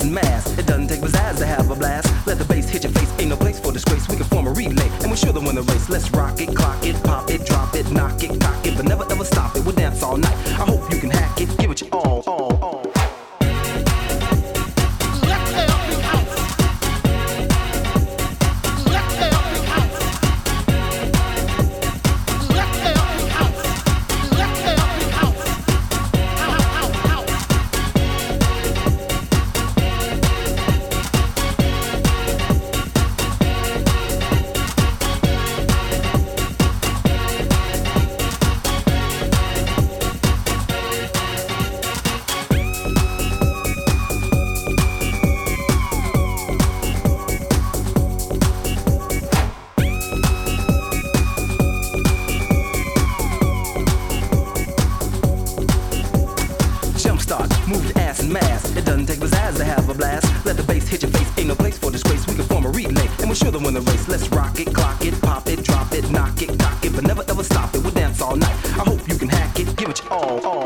ass and mass. It doesn't take pizzazz to have a blast. Let the bass hit your face, ain't no place for disgrace. We can form a relay, and we're sure to win the race. Let's rock it, clock it, pop it, mass. It doesn't take pizzazz to have a blast. Let the bass hit your face, ain't no place for disgrace. We can form a relay, and we're sure to win the race. Let's rock it, clock it, pop it, drop it, knock it, cock it, but never ever stop it. We'll dance all night. I hope you can hack it, give it your all, all.